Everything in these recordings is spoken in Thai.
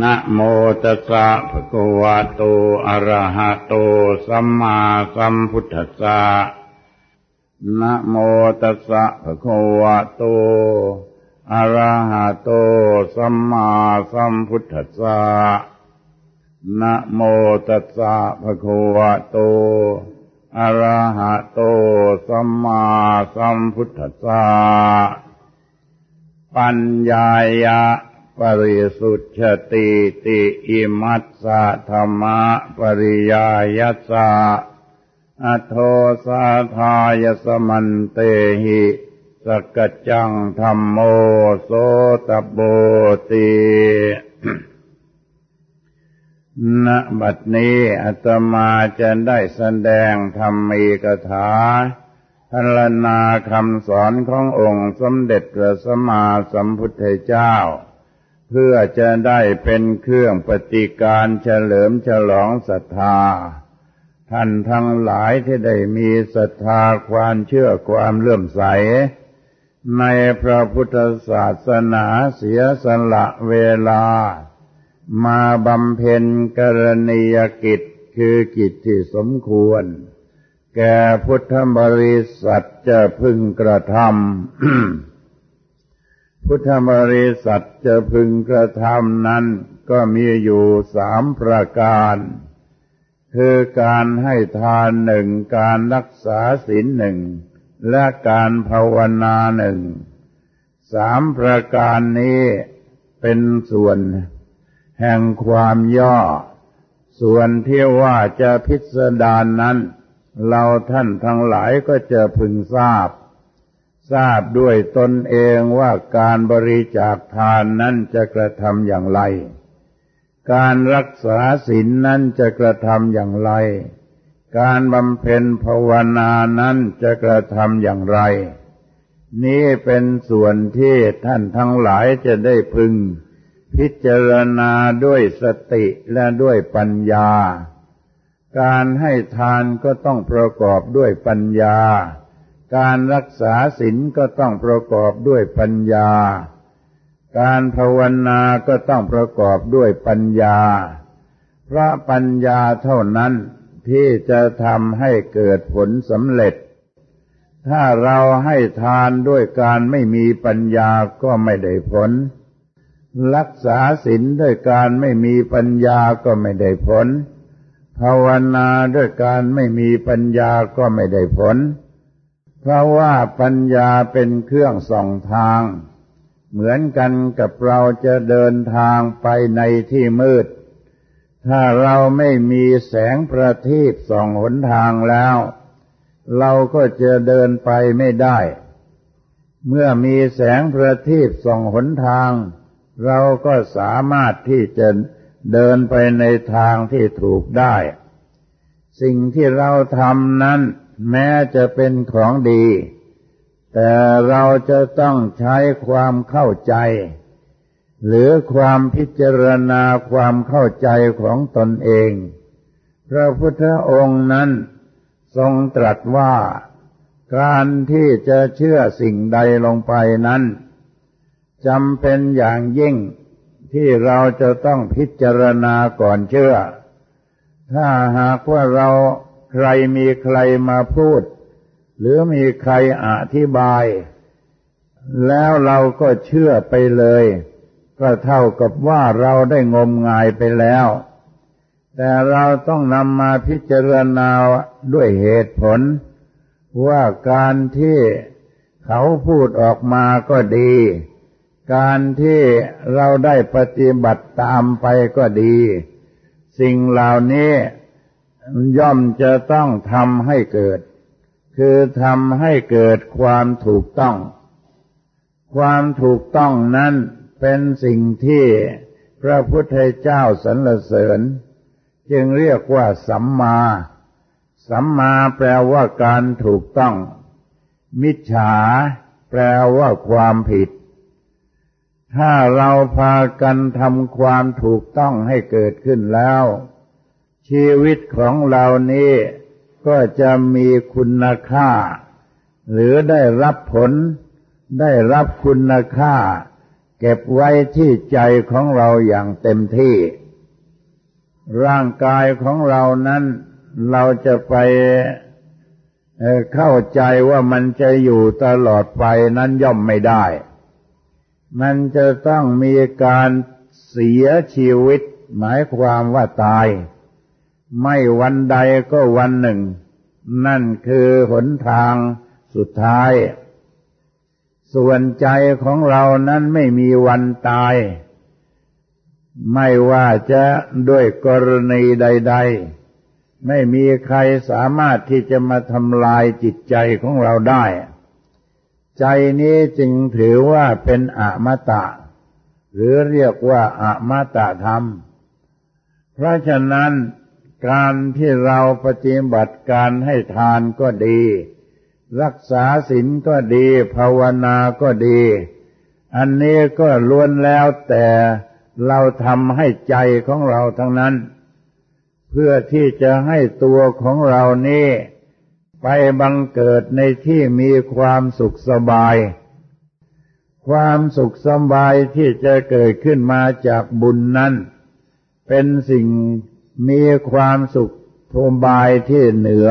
นะโมตัสสะภะคะวะโต อะระหะโต สัมมาสัมพุทธัสสะ นะโมตัสสะภะคะวะโต อะระหะโต สัมมาสัมพุทธัสสะ นะโมตัสสะภะคะวะโต อะระหะโต สัมมาสัมพุทธัสสะ ปัญญายะ ปริสุทธติติอิมัสสะธรรมะปริยายัสสะอโทสาทายสมันเตหิสกจังธรรมโมโสตโบติณบัดนี้อาตมาจะได้แสดงธรรมีกถาพรรณนาคำสอนขององค์สมเด็จพระสัมมาสัมพุทธเจ้า เพื่อจะได้เป็นเครื่องปฏิการเฉลิมฉลองศรัทธา ท่านทั้งหลายที่ได้มีศรัทธาความเชื่อความเลื่อมใส ในพระพุทธศาสนาเสียสละเวลา มาบำเพ็ญกรณียกิจคือกิจที่สมควร แก่พุทธบริษัทจะพึงกระทำ พุทธบริษัทจะพึงกระทำนั้นก็มีอยู่สามประการ คือการให้ทานหนึ่งการรักษาศีลหนึ่งและการภาวนาหนึ่งสามประการนี้เป็นส่วน แห่งความย่อ ส่วนที่ว่าจะพิสดารนนั้น เราท่านทั้งหลายก็จะพึงทราบ ทราบด้วยตนเองว่าการบริจาคทานนั้นจะกระทำอย่างไร การรักษาศีลนั้นจะกระทำอย่างไร การบำเพ็ญภาวนานั้นจะกระทำอย่างไร นี่เป็นส่วนที่ท่านทั้งหลายจะได้พึง พิจารณาด้วยสติและด้วยปัญญา การให้ทานก็ต้องประกอบด้วยปัญญา การรักษาศีลก็ต้องประกอบด้วยปัญญา การภาวนาก็ต้องประกอบด้วยปัญญา พระปัญญาเท่านั้นที่จะทำให้เกิดผลสำเร็จ ถ้าเราให้ทานด้วยการไม่มีปัญญาก็ไม่ได้ผล รักษาศีลด้วยการไม่มีปัญญาก็ไม่ได้ผล ภาวนาด้วยการไม่มีปัญญาก็ไม่ได้ผล เพราะว่าปัญญาเป็นเครื่องส่องทาง เหมือนกันกับเราจะเดินทางไปในที่มืด ถ้าเราไม่มีแสงประทีปส่องหนทางแล้ว เราก็จะเดินไปไม่ได้ เมื่อมีแสงประทีปส่องหนทาง เราก็สามารถที่จะเดินไปในทางที่ถูกได้ สิ่งที่เราทำนั้น แม้จะเป็นของดี แต่เราจะต้องใช้ความเข้าใจ หรือความพิจารณาความเข้าใจของตนเอง พระพุทธองค์นั้นทรงตรัสว่าการที่จะเชื่อสิ่งใดลงไปนั้นจำเป็นอย่างยิ่งที่เราจะต้องพิจารณาก่อนเชื่อ ถ้าหากว่าเรา ใครมีใครมาพูด หรือมีใครอธิบาย แล้วเราก็เชื่อไปเลย ก็เท่ากับว่าเราได้งมงายไปแล้ว แต่เราต้องนำมาพิจารณาด้วยเหตุผล ว่าการที่เขาพูดออกมาก็ดี การที่เราได้ปฏิบัติตามไปก็ดี สิ่งเหล่านี้ ย่อมจะต้องทำให้เกิด คือทำให้เกิดความถูกต้อง ความถูกต้องนั้นเป็นสิ่งที่พระพุทธเจ้าสรรเสริญ จึงเรียกว่าสัมมา สัมมาแปลว่าการถูกต้อง มิจฉา แปลว่าความผิด ถ้าเราพากันทำความถูกต้องให้เกิดขึ้นแล้ว ชีวิตของเรานี้ก็จะมีคุณค่า หรือได้รับผล ได้รับคุณค่า เก็บไว้ที่ใจของเราอย่างเต็มที่ ร่างกายของเรานั้นเราจะไปเข้าใจว่ามันจะอยู่ตลอดไปนั้นย่อมไม่ได้ มันจะต้องมีการเสียชีวิต หมายความว่าตาย ไม่วันใดก็วันหนึ่ง นั่นคือหนทางสุดท้าย ส่วนใจของเรานั้นไม่มีวันตาย ไม่ว่าจะด้วยกรณีใด ๆ ไม่มีใครสามารถที่จะมาทำลายจิตใจของเราได้ ใจนี้จึงถือว่าเป็นอมตะ หรือเรียกว่าอมตะธรรม เพราะฉะนั้น การที่เราปฏิบัติการให้ทานก็ดี รักษาศีลก็ดี ภาวนาก็ดี อันนี้ก็ล้วนแล้วแต่เราทำให้ใจของเราทั้งนั้น เพื่อที่จะให้ตัวของเรานี้ไปบังเกิดในที่มีความสุขสบาย ความสุขสบายที่จะเกิดขึ้นมาจากบุญนั้น เป็นสิ่ง มีความสุขสบายที่เหนือ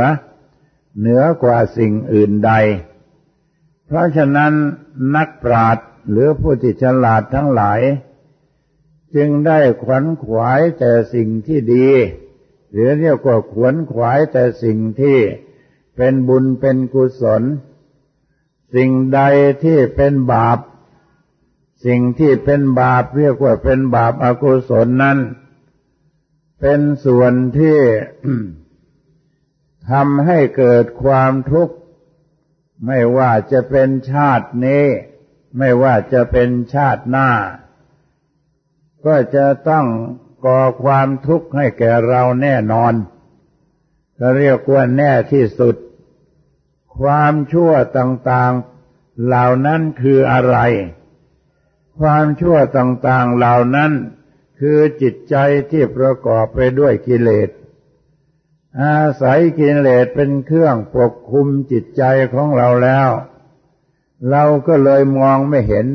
เหนือกว่าสิ่งอื่นใด เพราะฉะนั้นนักปราชญ์หรือผู้ที่ฉลาดทั้งหลาย จึงได้ขวัญขวายแต่สิ่งที่ดี หรือเรียกว่าขวนขวายแต่สิ่งที่เป็นบุญเป็นกุศล สิ่งใดที่เป็นบาป สิ่งที่เป็นบาปเรียกว่าเป็นบาปอากุศลนั้น เป็นส่วนที่ทำให้เกิดความทุกข์ ไม่ว่าจะเป็นชาตินี้ ไม่ว่าจะเป็นชาติหน้า ก็จะต้องก่อความทุกข์ให้แก่เราแน่นอนก็เรียกว่าแน่ที่สุด ความชั่วต่างๆ เหล่านั้นคืออะไร ความชั่วต่างๆ เหล่านั้น คือจิตใจที่ประกอบไปด้วยกิเลส อาศัยกิเลสเป็นเครื่องปกคุมจิตใจของเราแล้ว เราก็เลยมองไม่เห็น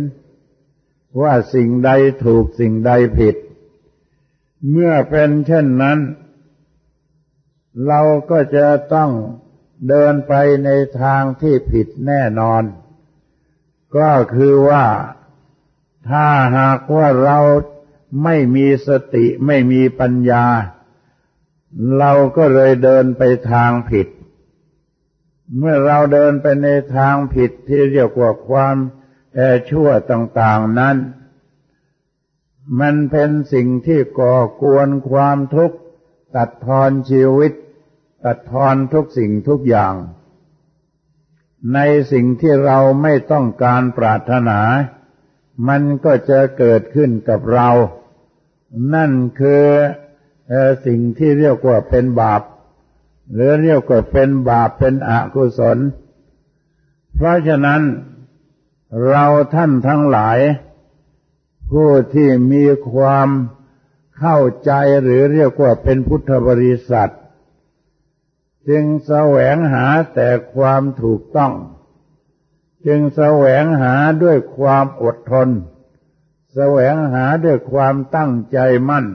ว่าสิ่งใดถูกสิ่งใดผิด เมื่อเป็นเช่นนั้น เราก็จะต้องเดินไปในทางที่ผิดแน่นอน ก็คือว่าถ้าหากว่าเรา ไม่มีสติไม่มีปัญญา เราก็เลยเดินไปทางผิด เมื่อเราเดินไปในทางผิดที่เรียกว่าความแชั่วต่างๆนั้น มันเป็นสิ่งที่ก่อกวนความทุกข์ ตัดทอนชีวิต ตัดทอนทุกสิ่งทุกอย่าง ในสิ่งที่เราไม่ต้องการปรารถนา มันก็จะเกิดขึ้นกับเรา นั่นคือสิ่งที่เรียกว่าเป็นบาป หรือเรียกว่าเป็นบาปเป็นอกุศล เพราะฉะนั้นเราท่านทั้งหลาย ผู้ที่มีความเข้าใจหรือเรียกว่าเป็นพุทธบริษัท จึงแสวงหาแต่ความถูกต้อง จึงแสวงหาด้วยความอดทน แสวงหาด้วยความตั้งใจมั่น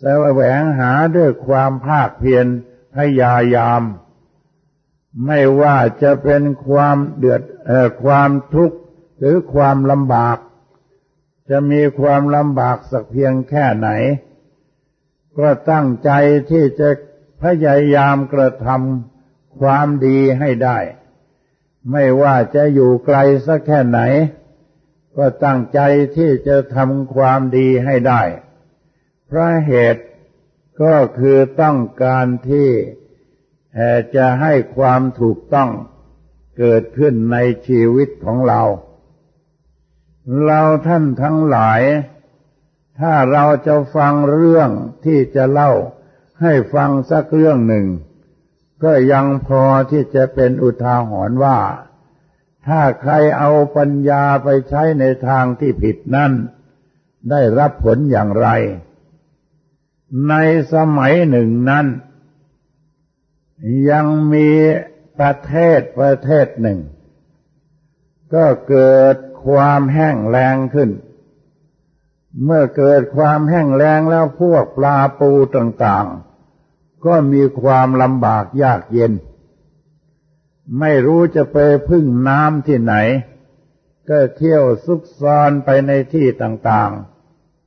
แสวงหาด้วยความภาคเพียรพยายาม ไม่ว่าจะเป็นความเดือดความทุกข์หรือความลำบาก จะมีความลำบากสักเพียงแค่ไหน ก็ตั้งใจที่จะพยายามกระทำความดีให้ได้ ไม่ว่าจะอยู่ไกลสักแค่ไหน ก็ตั้งใจที่จะทำความดีให้ได้พระเหตุก็คือต้องการที่จะให้ความถูกต้องเกิดขึ้นในชีวิตของเรา เราท่านทั้งหลาย ถ้าเราจะฟังเรื่องที่จะเล่าให้ฟังสักเรื่องหนึ่ง ก็ยังพอที่จะเป็นอุทาหรณ์ว่า ถ้าใครเอาปัญญาไปใช้ในทางที่ผิดนั้น ได้รับผลอย่างไร ในสมัยหนึ่งนั้น ยังมีประเทศประเทศหนึ่ง ก็เกิดความแห้งแรงขึ้น เมื่อเกิดความแห้งแล้งแล้วพวกปลาปูต่าง ๆ ก็มีความลำบากยากเย็น ไม่รู้จะไปพึ่งน้ำที่ไหน ก็เที่ยวซุกซ่อนไปในที่ต่าง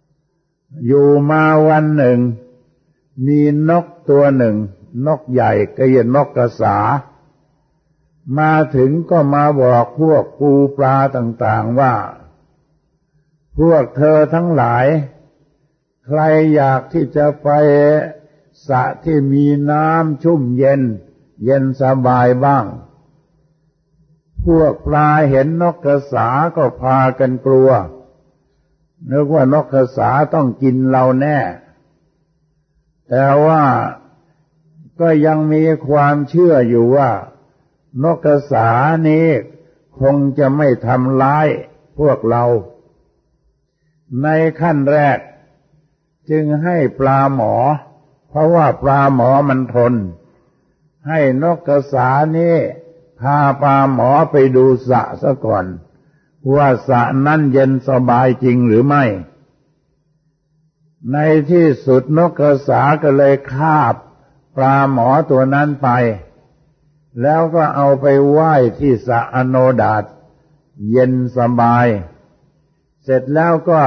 ๆ อยู่มาวันหนึ่ง มีนกตัวหนึ่ง นกใหญ่ก็เย็นนกกระสา มาถึงก็มาบอกพวกปูปลาต่างๆว่า พวกเธอทั้งหลาย ใครอยากที่จะไปสระที่มีน้ำชุ่มเย็นเย็นสบายบ้าง พวกปลาเห็นนกกระสาก็พากันกลัวนึกว่านกกระสาต้องกินเราแน่ แต่ว่าก็ยังมีความเชื่ออยู่ว่า นกกระสานี้คงจะไม่ทำร้ายพวกเรา ในขั้นแรก จึงให้ปลาหมอ เพราะว่าปลาหมอมันทน ให้นกกระสานี้ พาปลาหมอไปดูสะซะก่อน ว่าสะนั้นเย็นสบายจริงหรือไม่ ในที่สุดนกกระสาก็เลยคาบปลาหมอตัวนั้นไป แล้วก็เอาไปไหว้ที่สะอโนดาตเย็นสบาย เสร็จแล้วก็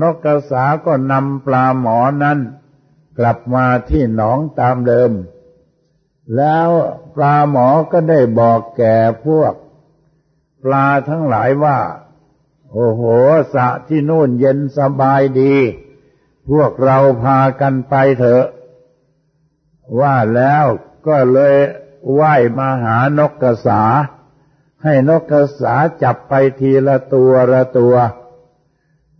นกกระสาก็นำปลาหมอนั้น กลับมาที่หนองตามเดิม แล้วปลาหมอก็ได้บอกแก่พวก ปลาทั้งหลายว่า โอ้โหสะที่นู่นเย็นสบายดี พวกเราพากันไปเถอะ ว่าแล้วก็เลยไหว้มาหานกกระสา ให้นกกระสาจับไปทีละตัวละตัว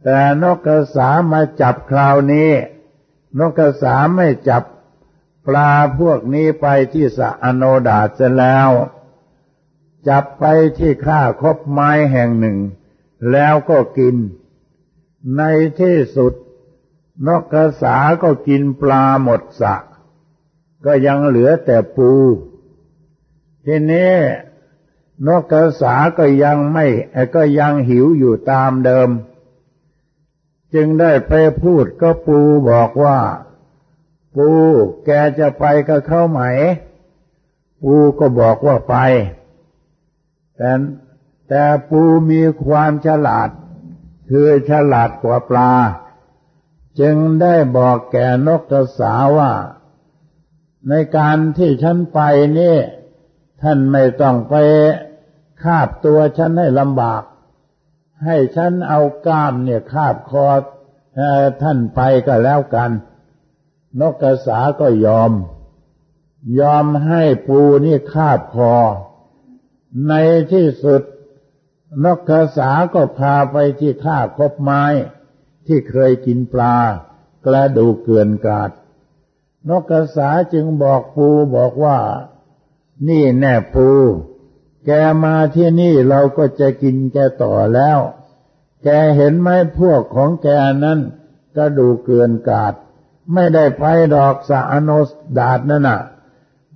แต่นกกระสามาจับคราวนี้ นกกระสาไม่จับ ปลาพวกนี้ไปที่สะอโนดาจะแล้ว จับไปที่ข้าคบไม้แห่งหนึ่ง แล้วก็กิน ในที่สุด นกกระสาก็กินปลาหมดสะ ก็ยังเหลือแต่ปู ทีนี้นกกระสาก็ยังไม่ก็ยังหิวอยู่ตามเดิม จึงได้ไปพูดก็ปูบอกว่า ปูแกจะไปกับเขาไหม ปูก็บอกว่าไป แต่แต่ปูมีความฉลาด คือฉลาดกว่าปลา จึงได้บอกแกนกกระสาว่า ในการที่ฉันไปนี่ ท่านไม่ต้องไปคาบตัวฉันให้ลำบาก ให้ฉันเอาก้ามเนี่ยคาบคอท่านไปก็แล้วกัน นกกระสาก็ยอม ยอมให้ปูนี่คาบคอ ในที่สุด นกกระสาก็พาไปที่ท่าคบไม้ ที่เคยกินปลากระดูเกลื่อนกาด นกกระสาจึงบอกปูบอกว่า นี่แน่ปู แกมาที่นี่เราก็จะกินแกต่อแล้ว แกเห็นไหมพวกของแกนั้นกระดูเกินกาด ไม่ได้ไปดอกสะอโนสดาดนั่นน่ะ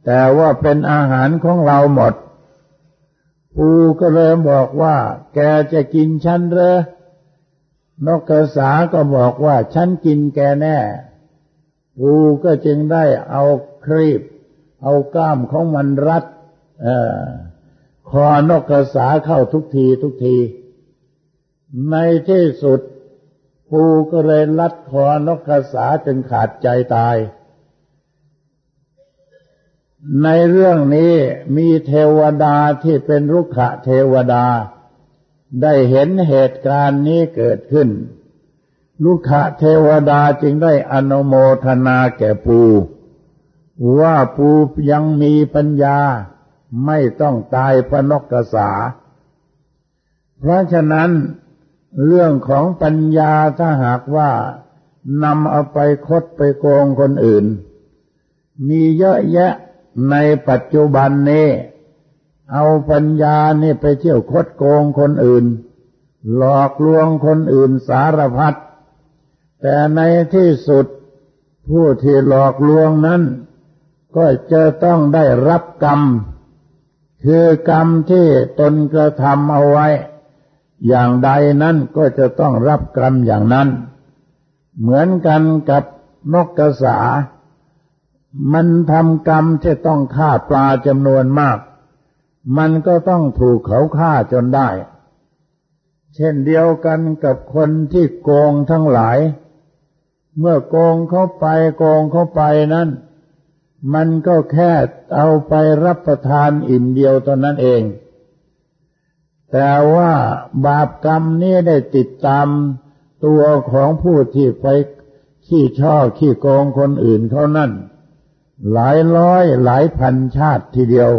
แต่ว่าเป็นอาหารของเราหมด ปูก็เลยบอกว่า แกจะกินฉันเหรอนกกระสาก็บอกว่า ฉันกินแกแน่ ปูก็จึงได้เอาครีบ เอาก้ามของมันรัดอคอนกกระสาเข้าทุกทีทุกที ในที่สุด ภูก็เลยลัดคอนกกระสาจนขาดใจตาย ในเรื่องนี้มีเทวดาที่เป็นรุกขะเทวดา ได้เห็นเหตุการณ์นี้เกิดขึ้น ลุขะเทวดาจึงได้อนโมทนาแก่ปูว่าปูยังมีปัญญาไม่ต้องตายพระนกกระสา เพราะฉะนั้น เรื่องของปัญญาถ้าหากว่านำเอาไปคดไปโกงคนอื่น มีเยอะแยะในปัจจุบันนี้ เอาปัญญานี่ไปเที่ยวคดโกงคนอื่น หลอกลวงคนอื่นสารพัดแต่ในที่สุดผู้ที่หลอกลวงนั้น ก็จะต้องได้รับกรรม คือกรรมที่ตนกระทำเอาไว้ อย่างใดนั้นก็จะต้องรับกรรมอย่างนั้น เหมือนกันกับนกกระสา มันทำกรรมที่ต้องฆ่าปลาจำนวนมาก มันก็ต้องถูกเขาฆ่าจนได้ เช่นเดียวกันกับคนที่โกงทั้งหลาย เมื่อโกงเข้าไปโกงเข้าไปนั้น มันก็แค่เอาไปรับประทานอิ่มเดียวตอนนั้นเอง แต่ว่าบาปกรรมนี้ได้ติดตามตัวของผู้ที่ไปขี้ช่อขี้โกงคนอื่นเขานั่น หลายร้อยหลายพันชาติทีเดียว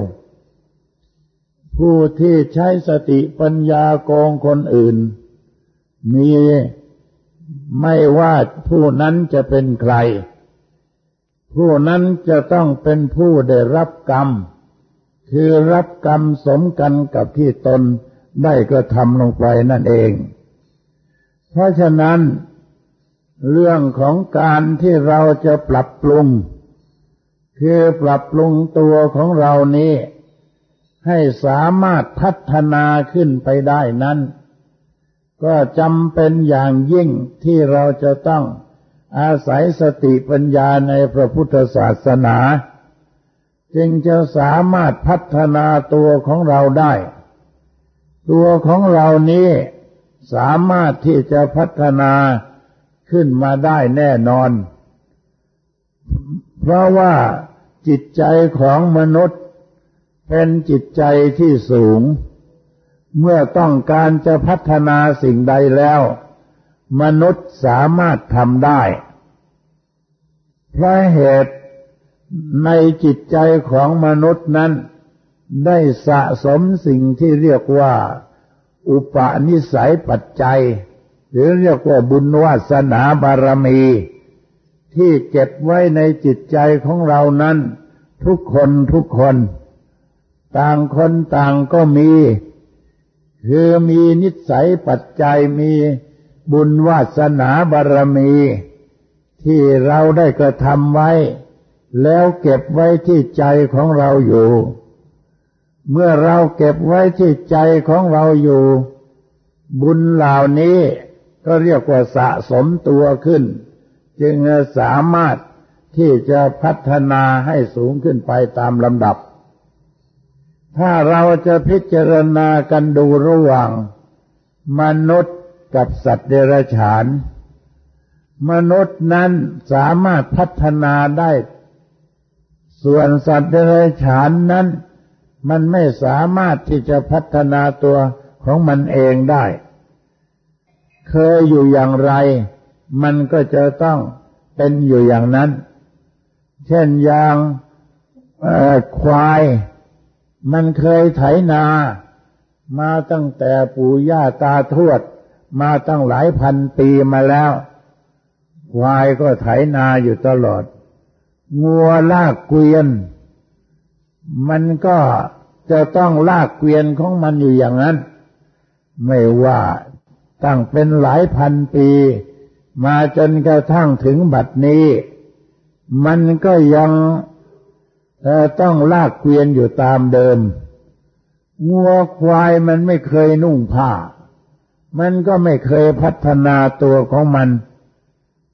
ผู้ที่ใช้สติปัญญาโกงคนอื่น มีไม่ว่าผู้นั้นจะเป็นใคร ผู้นั้นจะต้องเป็นผู้ได้รับกรรม คือรับกรรมสมกันกับที่ตน ได้กระทำลงไปนั่นเอง เพราะฉะนั้น เรื่องของการที่เราจะปรับปรุง คือปรับปรุงตัวของเรานี้ ให้สามารถพัฒนาขึ้นไปได้นั้น ก็จำเป็นอย่างยิ่งที่เราจะต้องอาศัยสติปัญญาในพระพุทธศาสนา จึงจะสามารถพัฒนาตัวของเราได้ ตัวของเรานี้สามารถที่จะพัฒนาขึ้นมาได้แน่นอน เพราะว่าจิตใจของมนุษย์ เป็นจิตใจที่สูง เมื่อต้องการจะพัฒนาสิ่งใดแล้ว มนุษย์สามารถทำได้เพราะเหตุในจิตใจของมนุษย์นั้น ได้สะสมสิ่งที่เรียกว่า อุปนิสัยปัจจัย หรือเรียกว่าบุญวาสนาบารมี ที่เก็บไว้ในจิตใจของเรานั้น ทุกคนทุกคน ต่างคนต่างก็มี คือมีนิสัยปัจจัยมีบุญวาสนาบารมี ที่เราได้กระทำไว้ แล้วเก็บไว้ที่ใจของเราอยู่ เมื่อเราเก็บไว้ที่ใจของเราอยู่ บุญเหล่านี้ก็เรียกว่าสะสมตัวขึ้น จึงสามารถที่จะพัฒนาให้สูงขึ้นไปตามลำดับ ถ้าเราจะพิจารณากันดูระหว่าง มนุษย์กับสัตว์เดรัจฉาน มนุษย์นั้นสามารถพัฒนาได้ ส่วนสัตว์เดรัจฉานนั้น มันไม่สามารถที่จะพัฒนาตัวของมันเองได้ เคยอยู่อย่างไร มันก็จะต้องเป็นอยู่อย่างนั้น เช่นอย่างควาย มันเคยไถนา มาตั้งแต่ปู่ย่าตาทวด มาตั้งหลายพันปีมาแล้ว ควายก็ไถนาอยู่ตลอด งัวลากเกวียน มันก็จะต้องลากเกวียนของมันอยู่อย่างนั้น ไม่ว่าตั้งเป็นหลายพันปี มาจนกระทั่งถึงบัดนี้ มันก็ยังต้องลากเกวียนอยู่ตามเดิมงัวควายมันไม่เคยนุ่งผ้า มันก็ไม่เคยพัฒนาตัวของมัน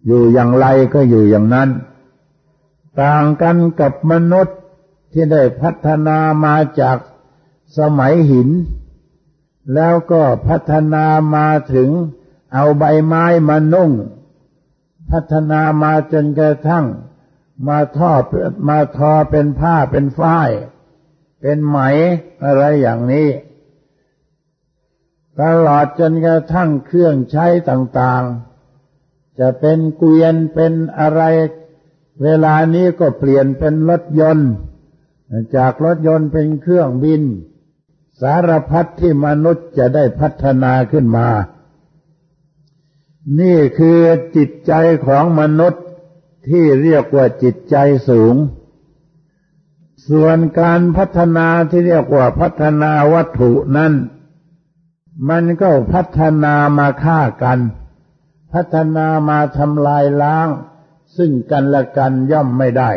อยู่อย่างไรก็อยู่อย่างนั้น ต่างกันกับมนุษย์ ที่ได้พัฒนามาจากสมัยหิน แล้วก็พัฒนามาถึงเอาใบไม้มานุ่ง พัฒนามาจนกระทั่ง มาทอมาทอเป็นผ้าเป็นฝ้าย เป็นไหมอะไรอย่างนี้ตลอดจนกระทั่งเครื่องใช้ต่างๆ จะเป็นเกวียนเป็นอะไร เวลานี้ก็เปลี่ยนเป็นรถยนต์ จากรถยนต์เป็นเครื่องบิน สารพัดที่มนุษย์จะได้พัฒนาขึ้นมา นี่คือจิตใจของมนุษย์ที่เรียกว่าจิตใจสูง ส่วนการพัฒนาที่เรียกว่าพัฒนาวัตถุนั้น มันก็พัฒนามาฆ่ากัน พัฒนามาทำลายล้าง ซึ่งกันและกันย่อมไม่ได้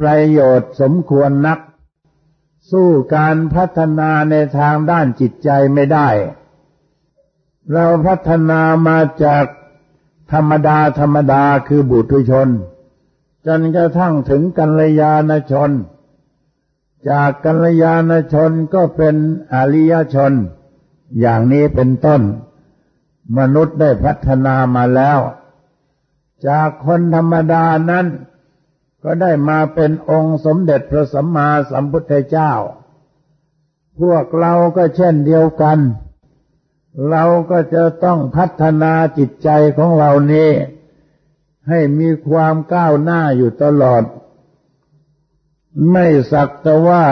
ประโยชน์สมควรนัก สู้การพัฒนาในทางด้านจิตใจไม่ได้ เราพัฒนามาจากธรรมดาธรรมดาคือบุตุชน จนกระทั่งถึงกัลยาณชน จากกัลยาณชนก็เป็นอริยชน อย่างนี้เป็นต้น มนุษย์ได้พัฒนามาแล้ว จากคนธรรมดานั้น ก็ได้มาเป็นองค์สมเด็จพระสัมมาสัมพุทธเจ้า พวกเราก็เช่นเดียวกัน เราก็จะต้องพัฒนาจิตใจของเรานี้ ให้มีความก้าวหน้าอยู่ตลอด ไม่สักแต่ว่า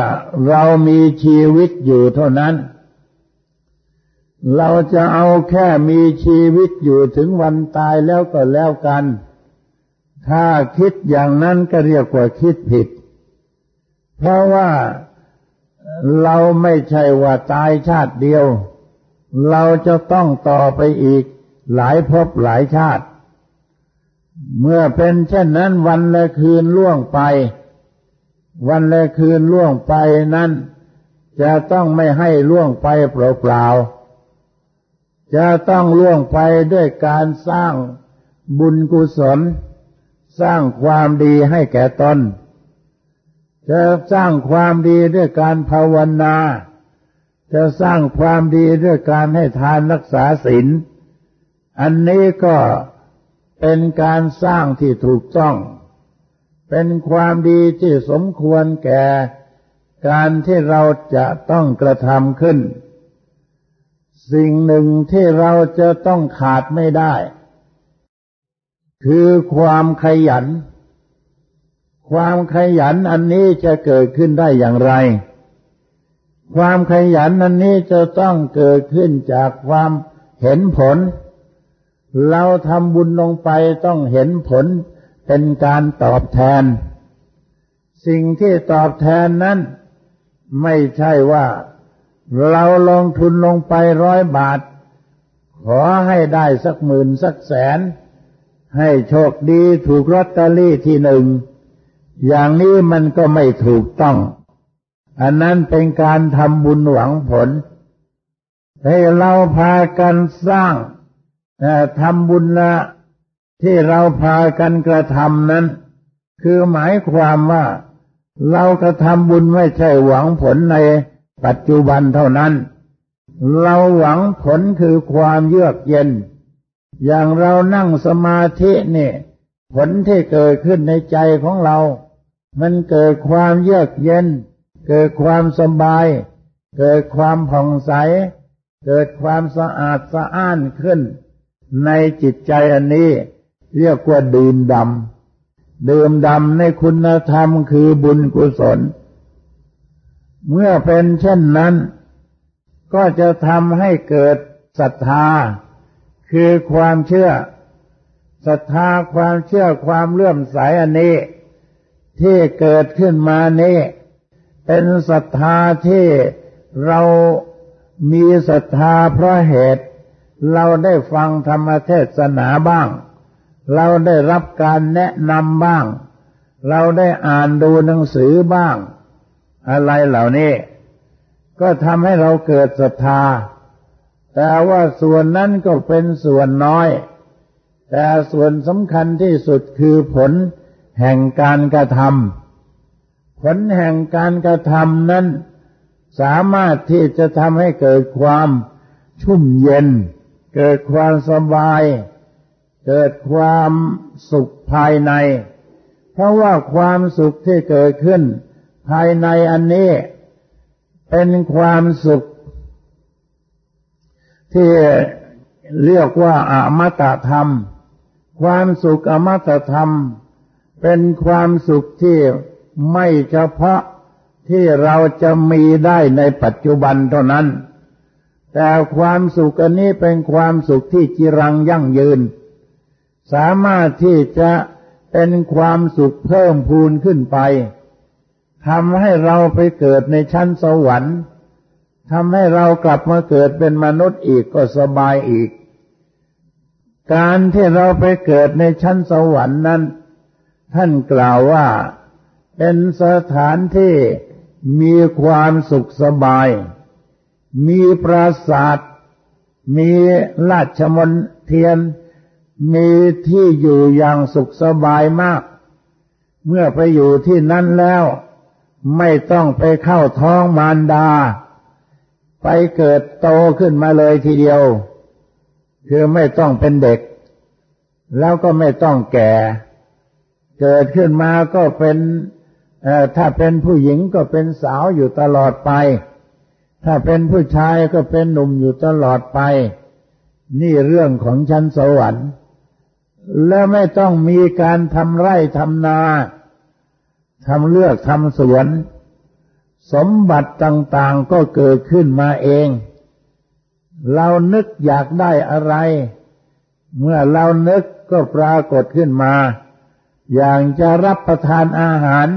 เรามีชีวิตอยู่เท่านั้น เราจะเอาแค่มีชีวิตอยู่ถึงวันตายแล้วก็แล้วกัน ถ้าคิดอย่างนั้นก็เรียกว่าคิดผิด เพราะว่าเราไม่ใช่ว่าตายชาติเดียว เราจะต้องต่อไปอีกหลายภพหลายชาติ เมื่อเป็นเช่นนั้นวันและคืนล่วงไป วันและคืนล่วงไปนั้น จะต้องไม่ให้ล่วงไปเปล่าๆ จะต้องล่วงไปด้วยการสร้างบุญกุศล สร้างความดีให้แก่ตนจะสร้างความดีด้วยการภาวนา จะสร้างความดีด้วยการให้ทานรักษาศีล อันนี้ก็เป็นการสร้างที่ถูกต้อง เป็นความดีที่สมควรแก่การที่เราจะต้องกระทำขึ้น สิ่งหนึ่งที่เราจะต้องขาดไม่ได้ คือความขยัน ความขยันอันนี้จะเกิดขึ้นได้อย่างไร ความขยันนั้นนี้จะต้องเกิดขึ้นจากความเห็นผล เราทำบุญลงไปต้องเห็นผลเป็นการตอบแทน สิ่งที่ตอบแทนนั้น ไม่ใช่ว่า เราลงทุนลงไปร้อยบาท ขอให้ได้สักหมื่นสักแสน ให้โชคดีถูกลอตเตอรี่ที่หนึ่ง อย่างนี้มันก็ไม่ถูกต้อง อันนั้นเป็นการทำบุญหวังผล ให้เราพากันสร้างทำบุญละที่เราพากันกระทำนั้น คือหมายความว่าเรากระทำบุญไม่ใช่หวังผลในปัจจุบันเท่านั้น เราหวังผลคือความเยือกเย็น อย่างเรานั่งสมาธินี่ผลที่เกิดขึ้นในใจของเรา มันเกิดความเยือกเย็น เกิดความสบาย เกิดความผ่องใส เกิดความสะอาดสะอ้านขึ้น ในจิตใจอันนี้ เรียกว่าดื่มดำดื่มดำในคุณธรรมคือบุญกุศล เมื่อเป็นเช่นนั้น ก็จะทำให้เกิดศรัทธา คือความเชื่อศรัทธาความเชื่อความเลื่อมใสอันนี้ ที่เกิดขึ้นมานี้ เป็นศรัทธาที่เรามีศรัทธาเพราะเหตุ เราได้ฟังธรรมเทศนาบ้าง เราได้รับการแนะนำบ้าง เราได้อ่านดูหนังสือบ้าง อะไรเหล่านี้ ก็ทำให้เราเกิดศรัทธา แต่ว่าส่วนนั้นก็เป็นส่วนน้อย แต่ส่วนสำคัญที่สุดคือผลแห่งการกระทำผลแห่งการกระทำนั้น สามารถที่จะทำให้เกิดความชุ่มเย็น เกิดความสบาย เกิดความสุขภายใน เพราะว่าความสุขที่เกิดขึ้น ภายในอันนี้ เป็นความสุข ที่เรียกว่าอมตะธรรม ความสุขอมตะธรรม เป็นความสุขที่ไม่เฉพาะที่เราจะมีได้ในปัจจุบันเท่านั้น แต่ความสุขอันนี้เป็นความสุขที่จิรังยั่งยืน สามารถที่จะเป็นความสุขเพิ่มพูนขึ้นไปทำให้เราไปเกิดในชั้นสวรรค์ ทำให้เรากลับมาเกิดเป็นมนุษย์อีกก็สบายอีก การที่เราไปเกิดในชั้นสวรรค์นั้น ท่านกล่าวว่าเป็นสถานที่มีความสุขสบาย มีปราสาท มีราชมนเทียน มีที่อยู่อย่างสุขสบายมาก เมื่อไปอยู่ที่นั่นแล้ว ไม่ต้องไปเข้าท้องมารดา ไปเกิดโตขึ้นมาเลยทีเดียว คือไม่ต้องเป็นเด็ก แล้วก็ไม่ต้องแก่ เกิดขึ้นมาก็เป็นถ้าเป็นผู้หญิงก็เป็นสาวอยู่ตลอดไป ถ้าเป็นผู้ชายก็เป็นหนุ่มอยู่ตลอดไป นี่เรื่องของชั้นสวรรค์ แล้วไม่ต้องมีการทำไร่ทำนาทำเลือกทำสวน สมบัติต่างๆก็เกิดขึ้นมาเอง เรานึกอยากได้อะไร เมื่อเรานึกก็ปรากฏขึ้นมา อย่างจะรับประทานอาหาร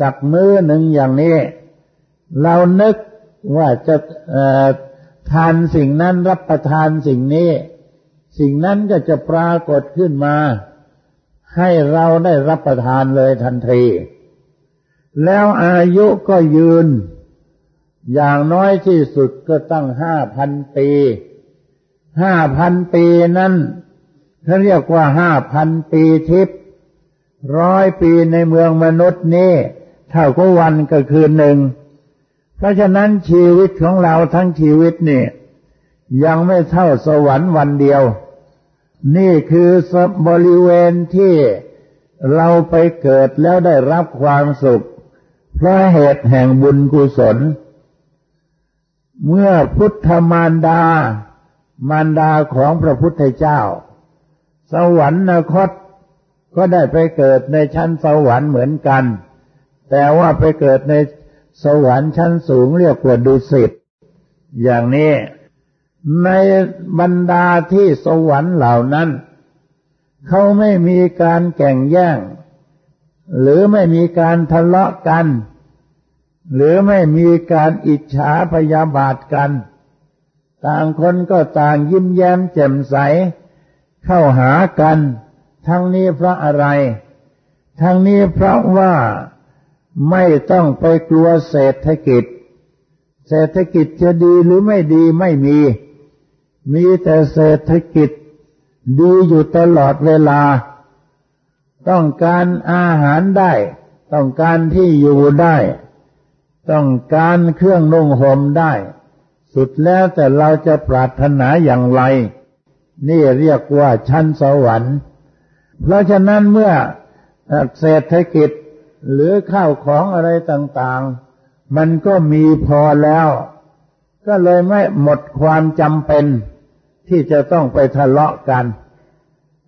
สักมื้อหนึ่งอย่างนี้ เรานึกว่าจะทานสิ่งนั้นรับประทานสิ่งนี้ สิ่งนั้นก็จะปรากฏขึ้นมา ให้เราได้รับประทานเลยทันที แล้วอายุก็ยืน อย่างน้อยที่สุดก็ตั้งห้าพันปีห้าพันปีนั้นเขาเรียกว่าห้าพันปีทิพย์ร้อยปีในเมืองมนุษย์นี้เท่ากับวันก็คืนหนึ่ง เพราะฉะนั้นชีวิตของเราทั้งชีวิตนี่ยังไม่เท่าสวรรค์วันเดียว นี่คือบริเวณที่เราไปเกิดแล้วได้รับความสุข เพราะเหตุแห่งบุญกุศล เมื่อพุทธมารดา มารดาของพระพุทธเจ้า สวรรคตก็ได้ไปเกิดในชั้นสวรรค์เหมือนกัน แต่ว่าไปเกิดในสวรรค์ชั้นสูงเรียกว่าดุสิต อย่างนี้ในบรรดาที่สวรรค์เหล่านั้น เขาไม่มีการแข่งแย่ง หรือไม่มีการทะเลาะกัน หรือไม่มีการอิจฉาพยาบาทกัน ต่างคนก็ต่างยิ้มแย้มแจ่มใส เข้าหากัน ทั้งนี้เพราะอะไร ทั้งนี้เพราะว่าไม่ต้องไปกลัวเศรษฐกิจ เศรษฐกิจจะดีหรือไม่ดีไม่มี มีแต่เศรษฐกิจดีอยู่ตลอดเวลา ต้องการอาหารได้ ต้องการที่อยู่ได้ ต้องการเครื่องนุ่งห่มได้ สุดแล้วแต่เราจะปรารถนาอย่างไร นี่เรียกว่าชั้นสวรรค์ เพราะฉะนั้นเมื่อเศรษฐกิจหรือข้าวของอะไรต่างๆ มันก็มีพอแล้ว ก็เลยไม่หมดความจำเป็นที่จะต้องไปทะเลาะกัน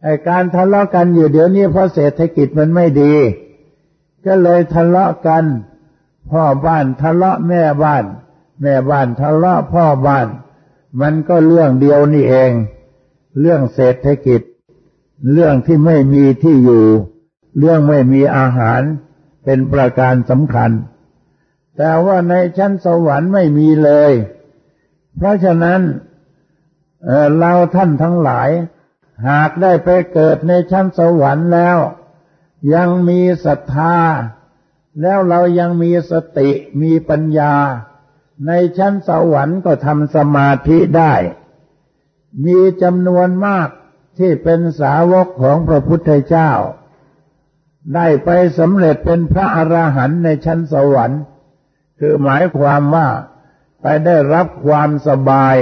ไอการทะเลาะกันอยู่เดี๋ยวนี้เพราะเศรษฐกิจมันไม่ดี ก็เลยทะเลาะกัน พ่อบ้านทะเลาะแม่บ้าน แม่บ้านทะเลาะพ่อบ้าน มันก็เรื่องเดียวนี่เอง เรื่องเศรษฐกิจ เรื่องที่ไม่มีที่อยู่ เรื่องไม่มีอาหารเป็นประการสำคัญ แต่ว่าในชั้นสวรรค์ไม่มีเลย เพราะฉะนั้นเเราท่านทั้งหลาย หากได้ไปเกิดในชั้นสวรรค์แล้ว ยังมีศรัทธา แล้วเรายังมีสติมีปัญญา ในชั้นสวรรค์ก็ทำสมาธิได้ มีจำนวนมากที่เป็นสาวกของพระพุทธเจ้า ได้ไปสำเร็จเป็นพระอรหันต์ในชั้นสวรรค์ คือหมายความว่าไปได้รับความสบาย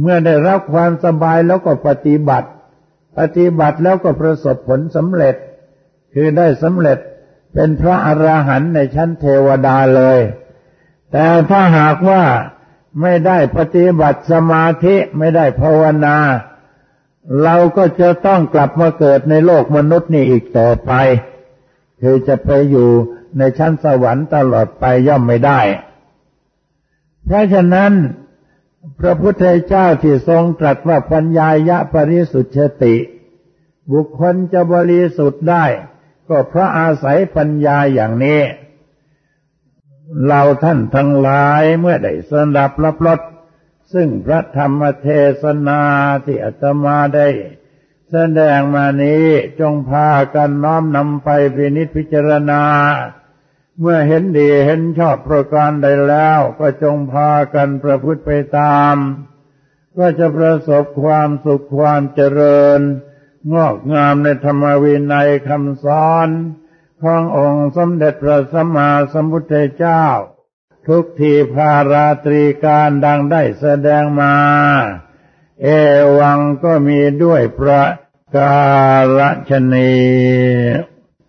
เมื่อได้รับความสบายแล้วก็ปฏิบัติ ปฏิบัติแล้วก็ประสบผลสำเร็จ คือได้สำเร็จเป็นพระอรหันต์ในชั้นเทวดาเลย แต่ถ้าหากว่าไม่ได้ปฏิบัติสมาธิไม่ได้ภาวนา เราก็จะต้องกลับมาเกิดในโลกมนุษย์นี่อีกต่อไป คือจะไปอยู่ในชั้นสวรรค์ตลอดไปย่อมไม่ได้ เพราะฉะนั้น พระพุทธเจ้าที่ทรงตรัสว่าปัญญายะปริสุทธิติ บุคคลจะบริสุทธิ์ได้ ก็เพราะอาศัยปัญญาอย่างนี้ เราท่านทั้งหลายเมื่อได้สดับรับรสซึ่งพระธรรมเทศนาที่อาตมาได้แสดงมานี้จงพากันน้อมนำไปพินิจพิจารณา เมื่อเห็นดีเห็นชอบประการใดแล้ว ก็จงพากันประพฤติไปตาม ก็จะประสบความสุขความเจริญ งอกงามในธรรมวินัยคำสอนขององค์สมเด็จพระสัมมาสัมพุทธเจ้า ทุกทีพาราตรีการดังได้แสดงมา เอวังก็มีด้วยประการชนี